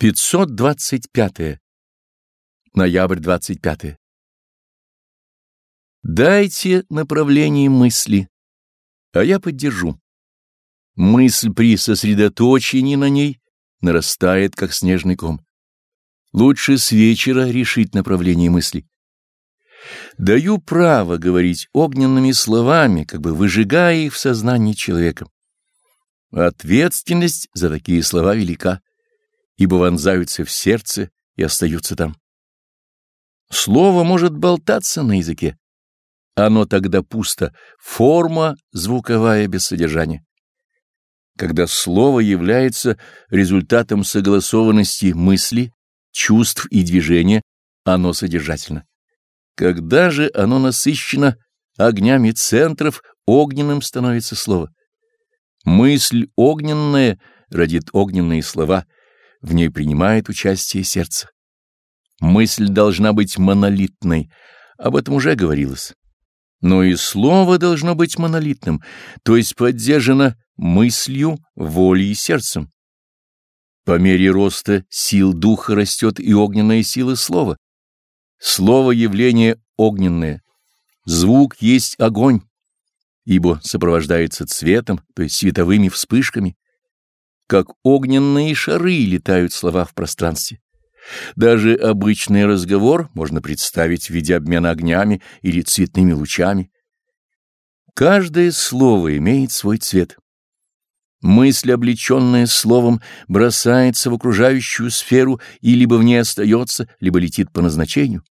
525. Ноябрь 25. Дайте направление мысли, а я поддержу. Мысль при сосредоточении на ней нарастает, как снежный ком. Лучше с вечера решить направление мысли. Даю право говорить огненными словами, как бы выжигая их в сознании человека. Ответственность за такие слова велика ибо вонзаются в сердце и остаются там. Слово может болтаться на языке. Оно тогда пусто, форма звуковая без содержания. Когда слово является результатом согласованности мысли, чувств и движения, оно содержательно. Когда же оно насыщено огнями центров, огненным становится слово. Мысль огненная родит огненные слова — в ней принимает участие сердце. Мысль должна быть монолитной, об этом уже говорилось. Но и слово должно быть монолитным, то есть поддержано мыслью, волей и сердцем. По мере роста сил духа растет и огненная сила слова. Слово — явление огненное. Звук есть огонь, ибо сопровождается цветом, то есть световыми вспышками как огненные шары летают слова в пространстве. Даже обычный разговор можно представить в виде обмена огнями или цветными лучами. Каждое слово имеет свой цвет. Мысль, облеченная словом, бросается в окружающую сферу и либо в ней остается, либо летит по назначению.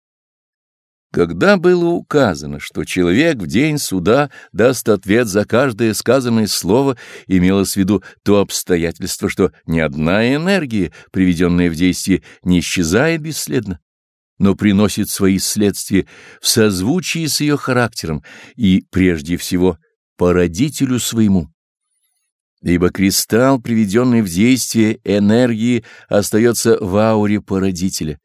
Когда было указано, что человек в день суда даст ответ за каждое сказанное слово, имелось в виду то обстоятельство, что ни одна энергия, приведенная в действие, не исчезает бесследно, но приносит свои следствия в созвучии с ее характером и, прежде всего, породителю своему. Ибо кристалл, приведенный в действие энергии, остается в ауре породителя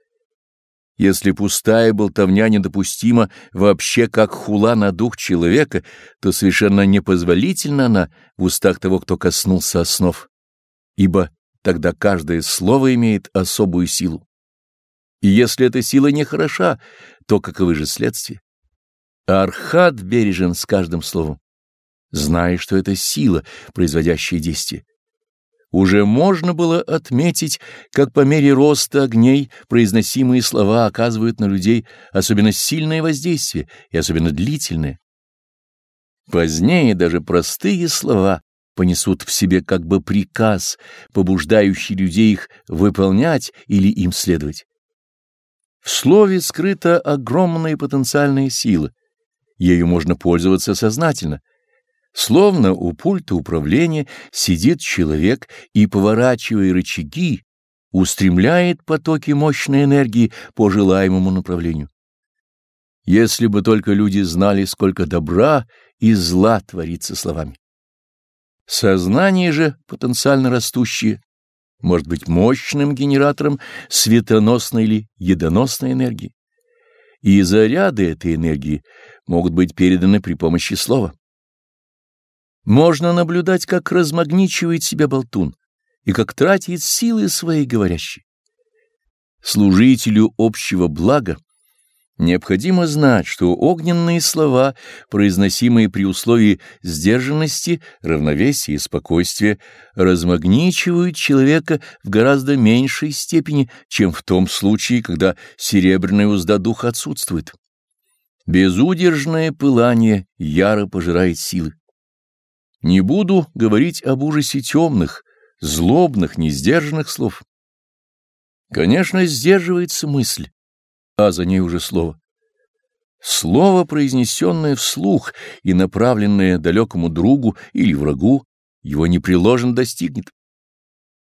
если пустая болтовня недопустима вообще как хула на дух человека, то совершенно непозволительна она в устах того, кто коснулся основ, ибо тогда каждое слово имеет особую силу. И если эта сила не хороша, то каковы же следствия? Архат бережен с каждым словом, зная, что это сила, производящая действие уже можно было отметить, как по мере роста огней произносимые слова оказывают на людей особенно сильное воздействие и особенно длительное. Позднее даже простые слова понесут в себе как бы приказ, побуждающий людей их выполнять или им следовать. В слове скрыта огромная потенциальная сила. Ею можно пользоваться сознательно — Словно у пульта управления сидит человек и, поворачивая рычаги, устремляет потоки мощной энергии по желаемому направлению. Если бы только люди знали, сколько добра и зла творится словами. Сознание же, потенциально растущее, может быть мощным генератором светоносной или едоносной энергии. И заряды этой энергии могут быть переданы при помощи слова. Можно наблюдать, как размагничивает себя болтун и как тратит силы свои говорящие. Служителю общего блага необходимо знать, что огненные слова, произносимые при условии сдержанности, равновесия и спокойствия, размагничивают человека в гораздо меньшей степени, чем в том случае, когда серебряная узда духа отсутствует. Безудержное пылание яро пожирает силы. Не буду говорить об ужасе темных, злобных, несдержанных слов. Конечно, сдерживается мысль, а за ней уже слово. Слово, произнесенное вслух и направленное далекому другу или врагу, его непреложно достигнет.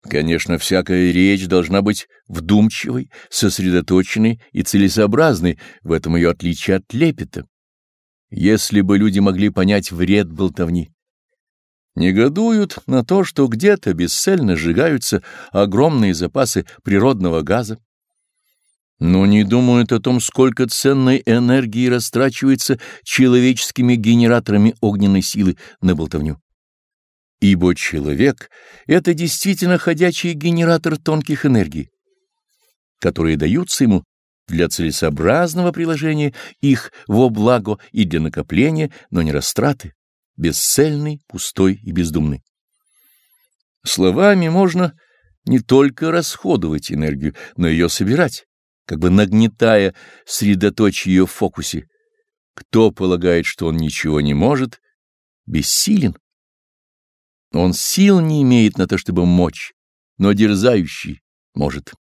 Конечно, всякая речь должна быть вдумчивой, сосредоточенной и целесообразной, в этом ее отличие от лепета. Если бы люди могли понять вред болтовни, Негодуют на то, что где-то бесцельно сжигаются огромные запасы природного газа, но не думают о том, сколько ценной энергии растрачивается человеческими генераторами огненной силы на болтовню. Ибо человек — это действительно ходячий генератор тонких энергий. которые даются ему для целесообразного приложения их во благо и для накопления, но не растраты, бесцельный, пустой и бездумный. Словами можно не только расходовать энергию, но ее собирать, как бы нагнетая средоточие ее в фокусе. Кто полагает, что он ничего не может, бессилен. Он сил не имеет на то, чтобы мочь, но дерзающий может.